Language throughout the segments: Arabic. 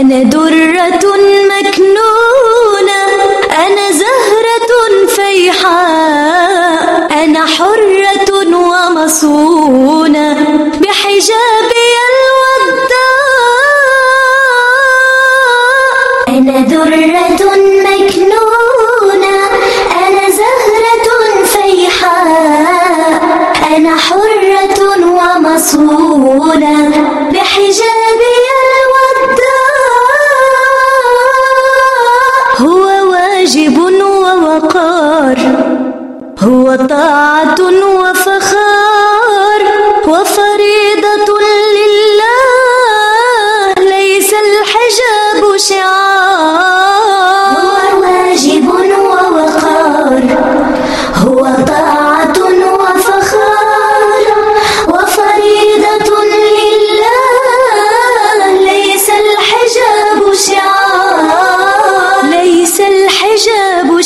أنا درة مكنونة أنا زهرة فيحاء أنا حرة ومصونة بحجابي الوداع. أنا درة مكنونة أنا زهرة فيحاء أنا حرة ومصونة بحجابي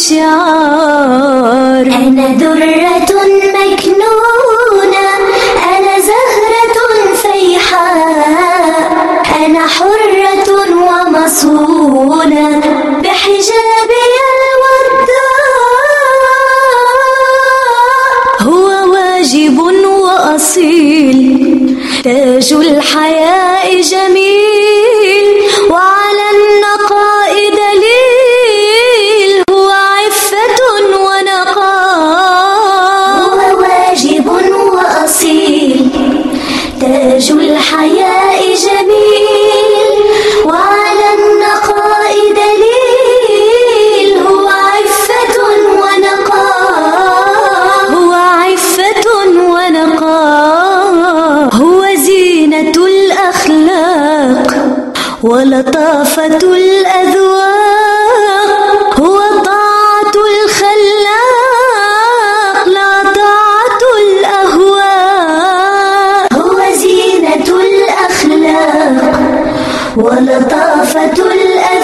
شعار أنا درة مكنونة أنا زهرة فيحاء أنا حرة ومصونة. بحجابي الوداع هو واجب وأصيل تاج الحياء جميل. الحياء جميل وعلى النقاء دليل هو عفة ونقاء. هو عفة ونقاء. هو زينة الأخلاق ولطافة الأذواق. لطافة الأنام